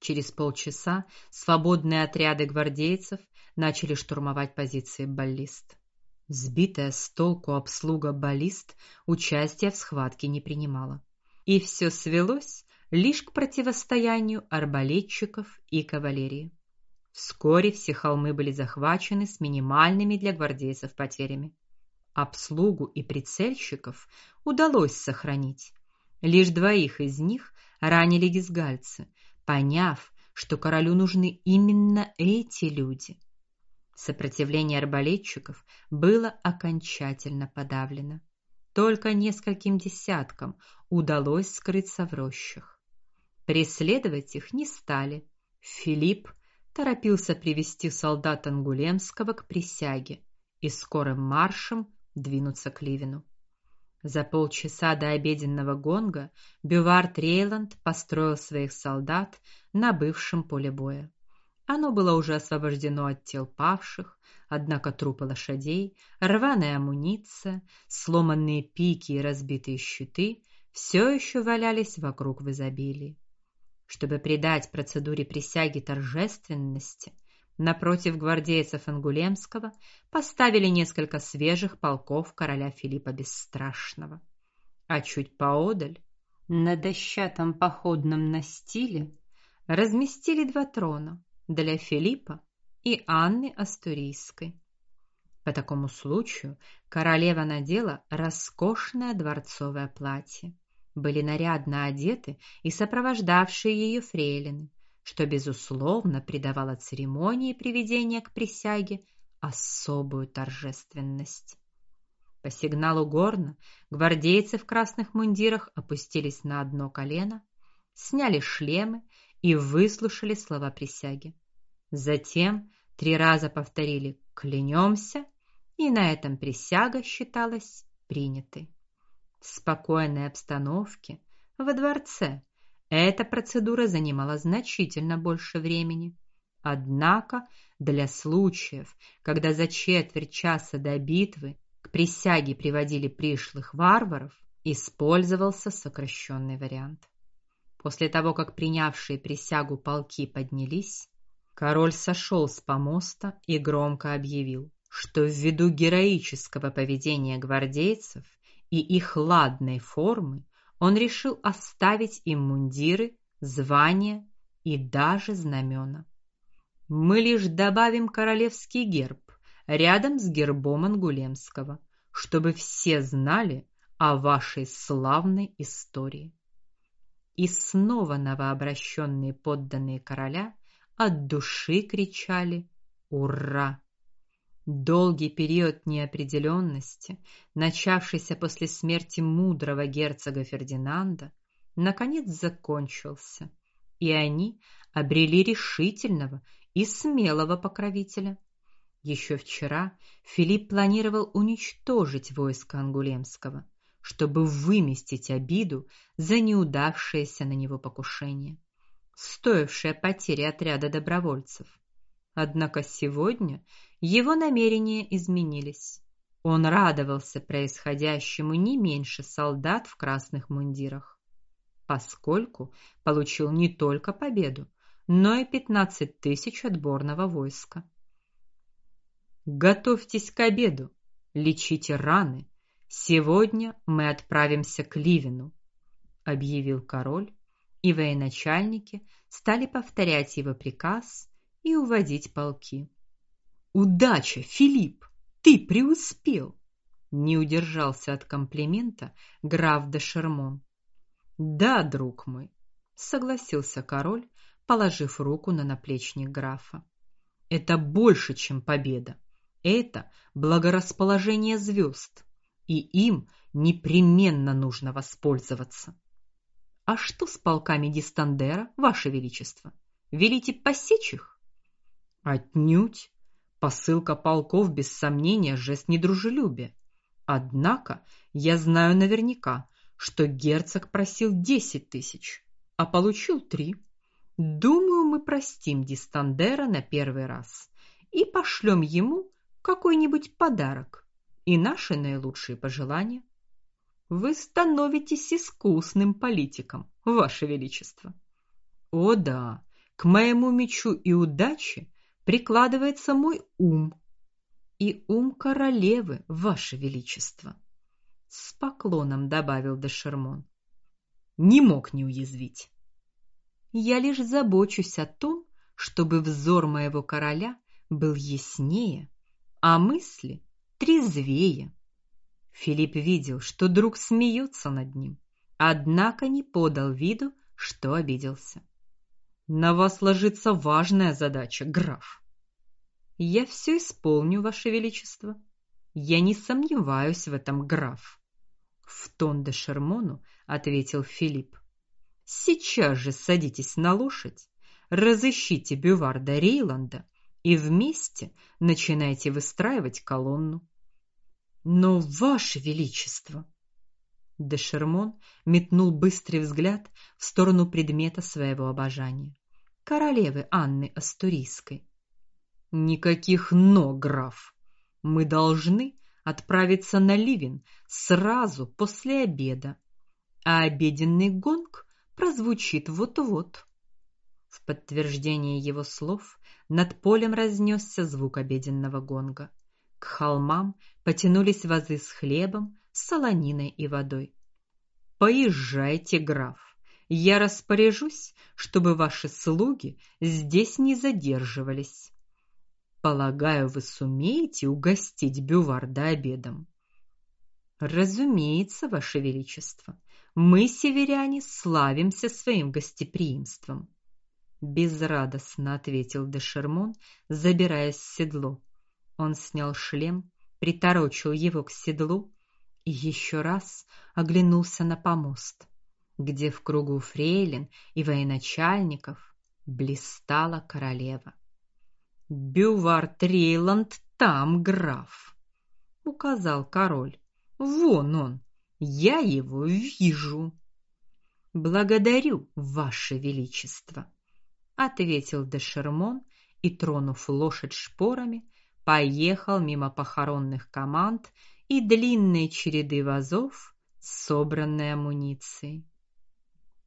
Через полчаса свободные отряды гвардейцев начали штурмовать позиции баллист. Сбитая с толку обслуга баллист участия в схватке не принимала. И все свелось лишь к противостоянию арбалетчиков и кавалерии. Вскоре все холмы были захвачены с минимальными для гвардейцев потерями. Обслугу и прицельщиков удалось сохранить. Лишь двоих из них ранили гизгальцы, поняв, что королю нужны именно эти люди. Сопротивление арбалетчиков было окончательно подавлено. Только нескольким десяткам удалось скрыться в рощах. Преследовать их не стали. Филипп торопился привести солдат Ангулемского к присяге и скорым маршем двинуться к Ливину. За полчаса до обеденного гонга Бювар Рейланд построил своих солдат на бывшем поле боя. Оно было уже освобождено от тел павших, однако трупы лошадей, рваная амуниция, сломанные пики и разбитые щиты все еще валялись вокруг в изобилии. Чтобы придать процедуре присяги торжественности, напротив гвардейцев Ангулемского поставили несколько свежих полков короля Филиппа Бесстрашного. А чуть поодаль, на дощатом походном настиле, разместили два трона для Филиппа и Анны Астурийской. По такому случаю королева надела роскошное дворцовое платье. Были нарядно одеты и сопровождавшие ее фрейлины, что безусловно придавало церемонии приведения к присяге особую торжественность. По сигналу горна гвардейцы в красных мундирах опустились на одно колено, сняли шлемы и выслушали слова присяги. Затем три раза повторили: "Клянемся", и на этом присяга считалась принятой. В спокойной обстановке во дворце эта процедура занимала значительно больше времени. Однако для случаев, когда за четверть часа до битвы к присяге приводили пришлых варваров, использовался сокращенный вариант. После того, как принявшие присягу полки поднялись, король сошел с помоста и громко объявил, что ввиду героического поведения гвардейцев и их ладной формы он решил оставить им мундиры, звания и даже знамена. Мы лишь добавим королевский герб рядом с гербом Ангулемского, чтобы все знали о вашей славной истории. И снова новообращенные подданные короля от души кричали: "Ура!" Долгий период неопределенности, начавшийся после смерти мудрого герцога Фердинанда, наконец закончился, и они обрели решительного и смелого покровителя. Еще вчера Филипп планировал уничтожить войско Ангулемского, чтобы выместить обиду за неудавшееся на него покушение, стоившее потери отряда добровольцев. Однако сегодня его намерения изменились. Он радовался происходящему не меньше солдат в красных мундирах, поскольку получил не только победу, но и пятнадцать тысяч отборного войска. Готовьтесь к обеду, лечите раны. Сегодня мы отправимся к Ливину, объявил король, и военачальники стали повторять его приказ и уводить полки. Удача, Филипп, ты преуспел. Не удержался от комплимента граф де Шермон. Да, друг мой, согласился король, положив руку на наплечник графа. Это больше, чем победа. Это благорасположение звезд, и им непременно нужно воспользоваться. А что с полками Дистандера, ваше величество? Велите посечь их? Отнюдь. Посылка полков без сомнения жест недружелюбия. Однако я знаю наверняка, что герцог просил десять тысяч, а получил три. Думаю, мы простим Дистандера на первый раз и пошлем ему какой-нибудь подарок и наши наилучшие пожелания. Вы становитесь искусным политиком, ваше величество. О да, к моему мечу и удаче прикладывается мой ум и ум королевы, ваше величество, с поклоном добавил де Шермон. Не мог не уязвить. Я лишь забочусь о том, чтобы взор моего короля был яснее, а мысли трезвее. Филипп видел, что друг смеется над ним, однако не подал виду, что обиделся. На вас ложится важная задача, граф. Я все исполню, ваше величество. Я не сомневаюсь в этом, граф. В тон де Шермону ответил Филипп. Сейчас же садитесь на лошадь, разыщите бюварда Рейланда и вместе начинайте выстраивать колонну. Но ваше величество, де Шермон метнул быстрый взгляд в сторону предмета своего обожания королевы Анны Астурийской. Никаких но, граф. Мы должны отправиться на Ливен сразу после обеда, а обеденный гонг прозвучит вот-вот. В подтверждение его слов над полем разнесся звук обеденного гонга. К холмам потянулись вазы с хлебом, солониной и водой. Поезжайте, граф. Я распоряжусь, чтобы ваши слуги здесь не задерживались. Полагаю, вы сумеете угостить Бюварда обедом. Разумеется, ваше величество. Мы северяне славимся своим гостеприимством, безрадостно ответил де Шермон, забираясь в седло. Он снял шлем, приторочил его к седлу и еще раз оглянулся на помост где в кругу фрейлин и военачальников блистала королева. Бювар Трейланд там, граф, указал король. Вон он. Я его вижу. Благодарю, ваше величество, ответил де Шермон и тронув лошадь шпорами, поехал мимо похоронных команд и длинной череды вазов собранной амуницией.